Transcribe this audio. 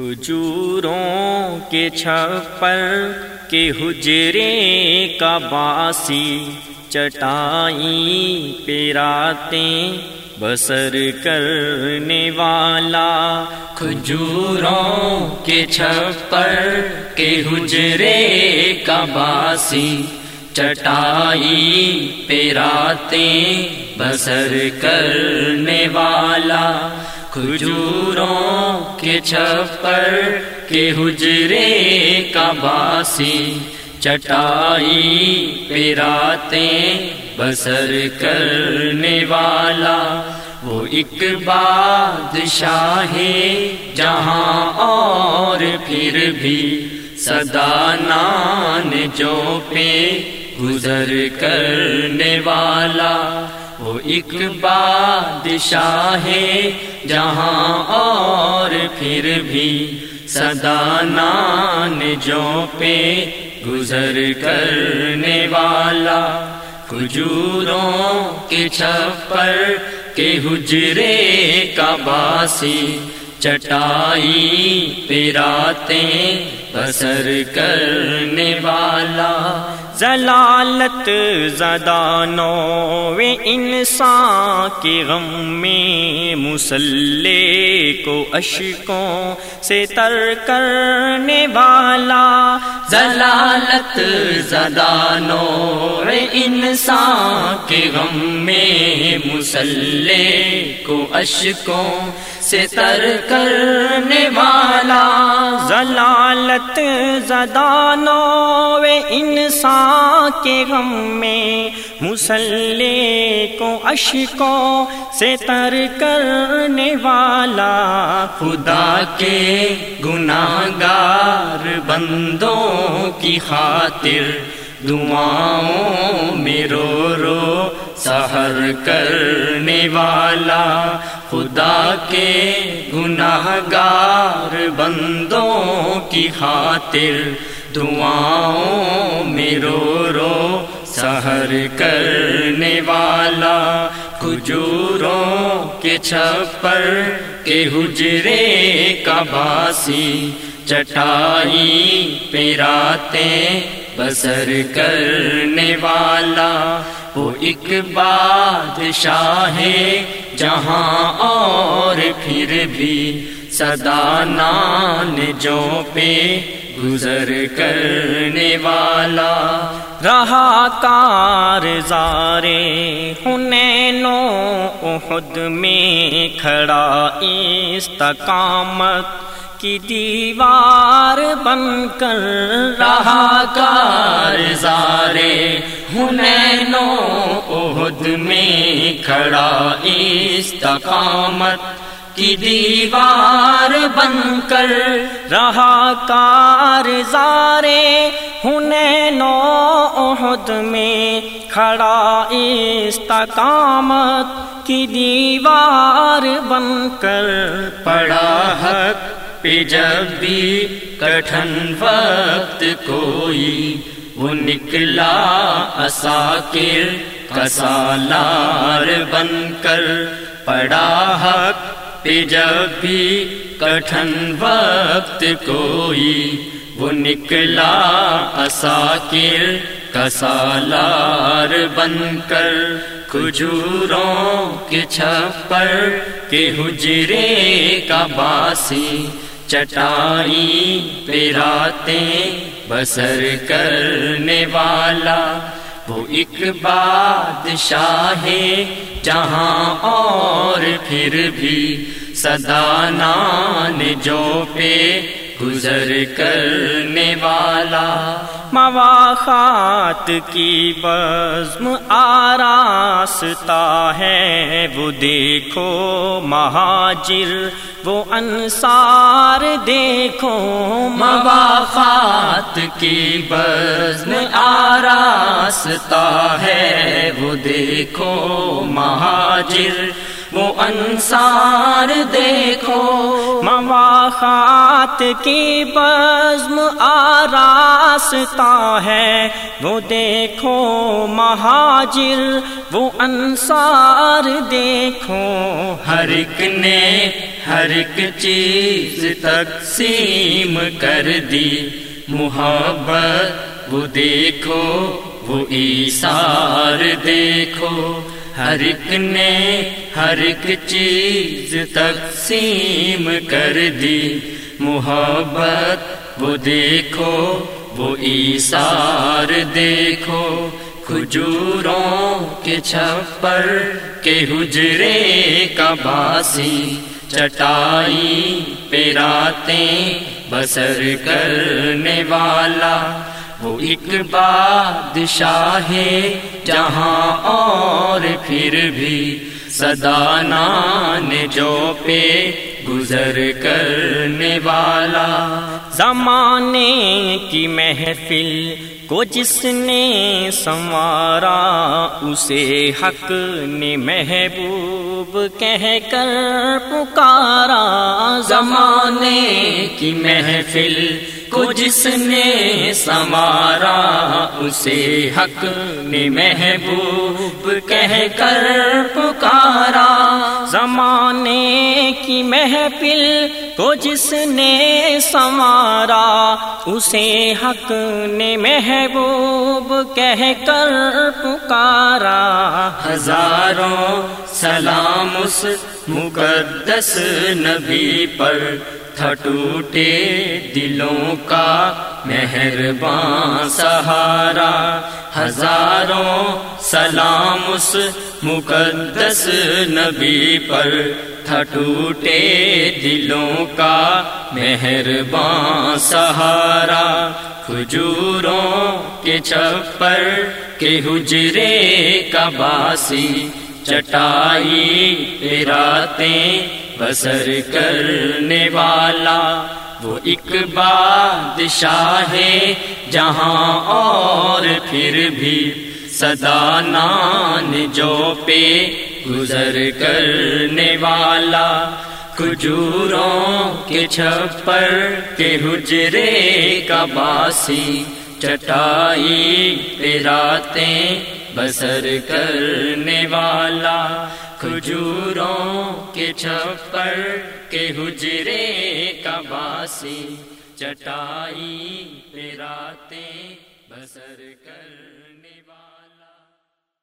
حجوروں کے چھپر کے حجرے کا باسی چٹائی پیراتے بسر کرنے والا کھجوروں کے چھپر کے حجرے کا باسی چٹائی پیراتے بسر کرنے والا کھجوروں کے چھپر کے حجرے کا باسی، چٹائی پیراتے بسر کرنے والا۔ وہ ایک بادشاہ جہاں اور پھر بھی سدا نان جو پہ گزر کرنے والا۔ وہ ایک بادشاہ ہے، جہاں اور پھر بھی سدا نان جو پہ گزر کرنے والا کھجوروں کے چھپر کے حجرے کا باسی چٹائی پیراتے بسر کرنے والا ضلالت زدانو انسان کے غم میں مسلح کو اشکوں سے تر کرنے والا ضلالت زدانو انسان کے غم میں مسلح کو اشکوں سے تر کرنے والا۔ ضلالت زدانو انسان کے غم میں۔ مسلح کو اشکوں سے تر کرنے والا۔ خدا کے گناہ گار بندوں کی خاطر دعاؤں میں رو سحر کرنے والا خدا کے گناہ گار بندوں کی خاطر دعاؤں میں رو رو سحر کرنے والا کھجوروں کے چھپر کے حجرے کا باسی چٹائی پیراتے بسر کرنے والا وہ ایک بادشاہ ہے، جہاں اور پھر بھی سدا نان جو پہ گزر کرنے والا۔ رہا کار زارے ہنینو احد میں کھڑا استقامت کی دیوار بن کر۔ رہا کار زارے ہنینو احد میں کھڑا استقامت کی دیوار بن کر رہا کار زارے ہنینو عہد میں کھڑا استقامت کی دیوار بن کر پڑا حق پہ جب بھی کٹھن وقت کوئی وہ نکلا اساکر کسالار بن کر پڑا حق پہ جب بھی کٹھن وقت کوئی وہ نکلا اساکر کسالار بن کر کھجوروں کے چھپر کے حجرے کا باسی چٹائی پیراتے بسر کرنے والا، وہ ایک بادشاہ ہے، جہاں اور پھر بھی سدا نان جو پہ گزر کرنے والا۔ مواخات کی بزم آراستہ ہے۔ وہ دیکھو مہاجر وہ انصار دیکھو۔ مواخات کی بزم آراستہ ہے۔ وہ دیکھو مہاجر وہ انصار دیکھو۔ مواخات کی بزم آراستہ ہے۔ وہ دیکھو مہاجر، وہ انصار دیکھو۔ ہر ایک نے ہر ایک چیز تقسیم کر دی۔ محبت، وہ دیکھو، وہ ایسار دیکھو۔ ہر ایک نے ہر ایک چیز تقسیم کر دی۔ محبت وہ دیکھو، وہ ایسار دیکھو۔ کھجوروں کے چھپر کے حجرے کا باسی۔ چٹائی پیراتے بسر کرنے والا۔ وہ ایک بادشاہ ہے جہاں اور پھر بھی سدانان جو پہ گزر کرنے والا۔ زمانے کی محفل کو جس نے سنوارا، اسے حق نے محبوب کہہ کر پکارا۔ زمانے کی محفل کو جس نے سمارا اسے حق نے محبوب کہہ کر پکارا۔ زمانے کی محفل کو جس نے سنوارا، اسے حق نے محبوب کہہ کر پکارا۔ ہزاروں سلام اس مقدس نبی پر تھا ٹوٹے دلوں کا مہربان سہارا۔ ہزاروں سلام اس مقدس نبی پر تھا ٹوٹے دلوں کا مہربان سہارا، کھجوروں کے چھپر کے حجرے کا باسی، چٹائی پیراتے بسر کرنے والا۔ وہ ایک بادشاہ ہے جہاں اور پھر بھی سدا نان جو پہ گزر کرنے والا کھجوروں کے چھپر کے حجرے کا باسی چٹائی پیراتے بسر کرنے والا کھجوروں کے چھپر کے حجرے کا باسی چٹائی پیراتے بسر کر